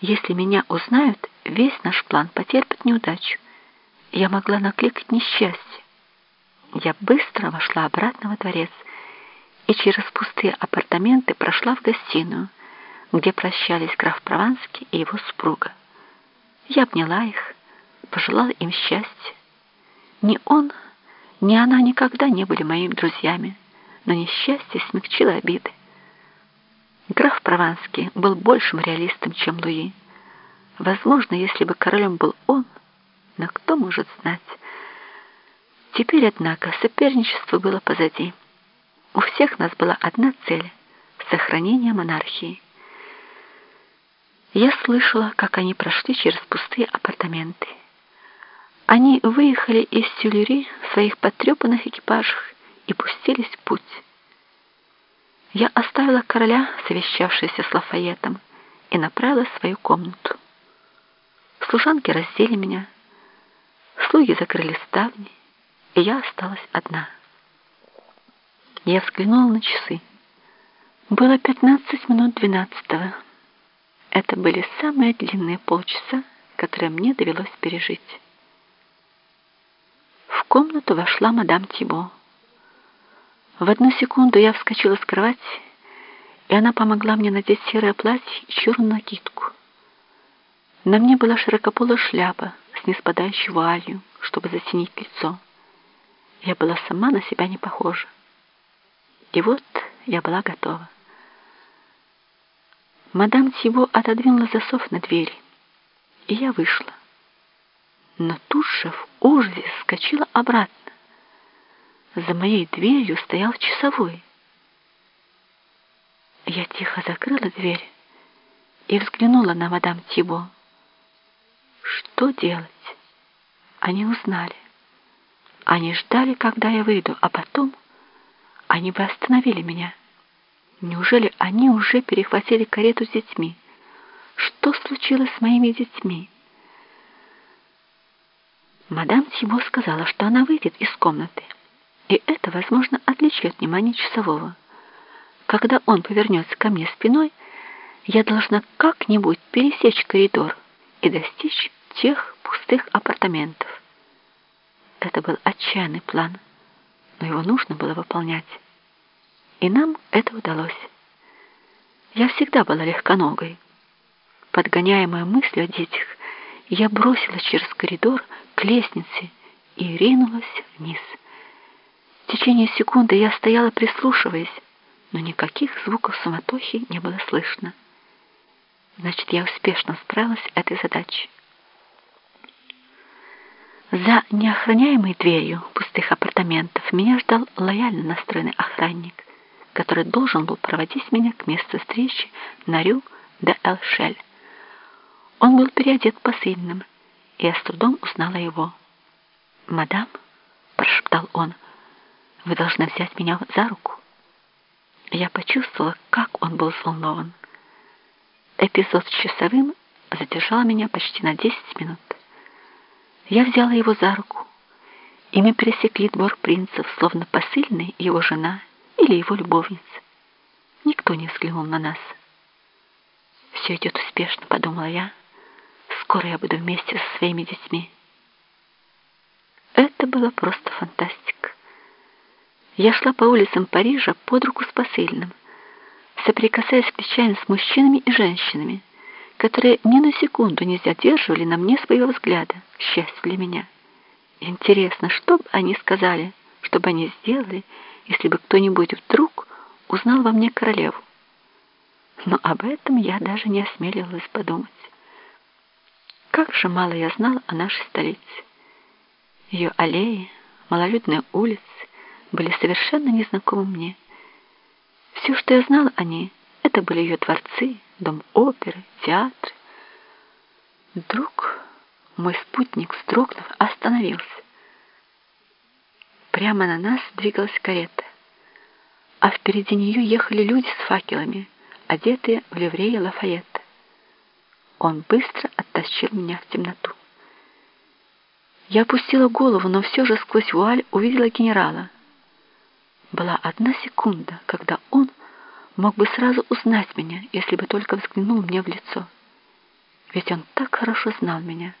Если меня узнают, весь наш план потерпит неудачу. Я могла накликать несчастье. Я быстро вошла обратно во дворец и через пустые апартаменты прошла в гостиную, где прощались граф Прованский и его супруга. Я обняла их, пожелала им счастья. Ни он, ни она никогда не были моими друзьями, но несчастье смягчило обиды. Граф Прованский был большим реалистом, чем Луи. Возможно, если бы королем был он, но кто может знать. Теперь, однако, соперничество было позади. У всех нас была одна цель — сохранение монархии. Я слышала, как они прошли через пустые апартаменты. Они выехали из Тюлери в своих потрепанных экипажах и пустились в путь. Я оставила короля, совещавшегося с Лафаетом, и направилась в свою комнату. Служанки раздели меня, слуги закрыли ставни, и я осталась одна. Я взглянула на часы. Было пятнадцать минут двенадцатого. Это были самые длинные полчаса, которые мне довелось пережить. В комнату вошла мадам Тибо. В одну секунду я вскочила с кровати, и она помогла мне надеть серое платье и черную накидку. На мне была широкополая шляпа с неспадающей вуалью, чтобы затенить лицо. Я была сама на себя не похожа. И вот я была готова. Мадам Тиво отодвинула засов на двери, и я вышла. Но тут же в ужасе вскочила обратно. За моей дверью стоял часовой. Я тихо закрыла дверь и взглянула на мадам Тибо. Что делать? Они узнали. Они ждали, когда я выйду, а потом они бы остановили меня. Неужели они уже перехватили карету с детьми? Что случилось с моими детьми? Мадам Тибо сказала, что она выйдет из комнаты и это, возможно, отвлечет внимание часового. Когда он повернется ко мне спиной, я должна как-нибудь пересечь коридор и достичь тех пустых апартаментов. Это был отчаянный план, но его нужно было выполнять. И нам это удалось. Я всегда была легконогой. Подгоняемая мыслью о детях, я бросилась через коридор к лестнице и ринулась вниз. В течение секунды я стояла, прислушиваясь, но никаких звуков суматохи не было слышно. Значит, я успешно справилась с этой задачей. За неохраняемой дверью пустых апартаментов меня ждал лояльно настроенный охранник, который должен был проводить меня к месту встречи на Рю де Элшель. Он был переодет посыльным, и я с трудом узнала его. «Мадам», — прошептал он, — вы должны взять меня за руку. Я почувствовала, как он был взволнован. Эпизод с часовым задержал меня почти на 10 минут. Я взяла его за руку, и мы пересекли двор принцев, словно посыльный его жена или его любовница. Никто не взглянул на нас. «Все идет успешно», — подумала я. «Скоро я буду вместе со своими детьми». Это было просто фантастика. Я шла по улицам Парижа под руку с посыльным, соприкасаясь плечами с мужчинами и женщинами, которые ни на секунду не задерживали на мне своего взгляда, к счастью для меня. Интересно, что бы они сказали, что бы они сделали, если бы кто-нибудь вдруг узнал во мне королеву. Но об этом я даже не осмеливалась подумать. Как же мало я знала о нашей столице. Ее аллеи, малолюдные улицы, были совершенно незнакомы мне. Все, что я знала о ней, это были ее дворцы, дом оперы, театры. Вдруг мой спутник, вздрогнув, остановился. Прямо на нас двигалась карета, а впереди нее ехали люди с факелами, одетые в ливреи Лафайетта. Он быстро оттащил меня в темноту. Я опустила голову, но все же сквозь вуаль увидела генерала — была одна секунда, когда он мог бы сразу узнать меня, если бы только взглянул мне в лицо. ведь он так хорошо знал меня.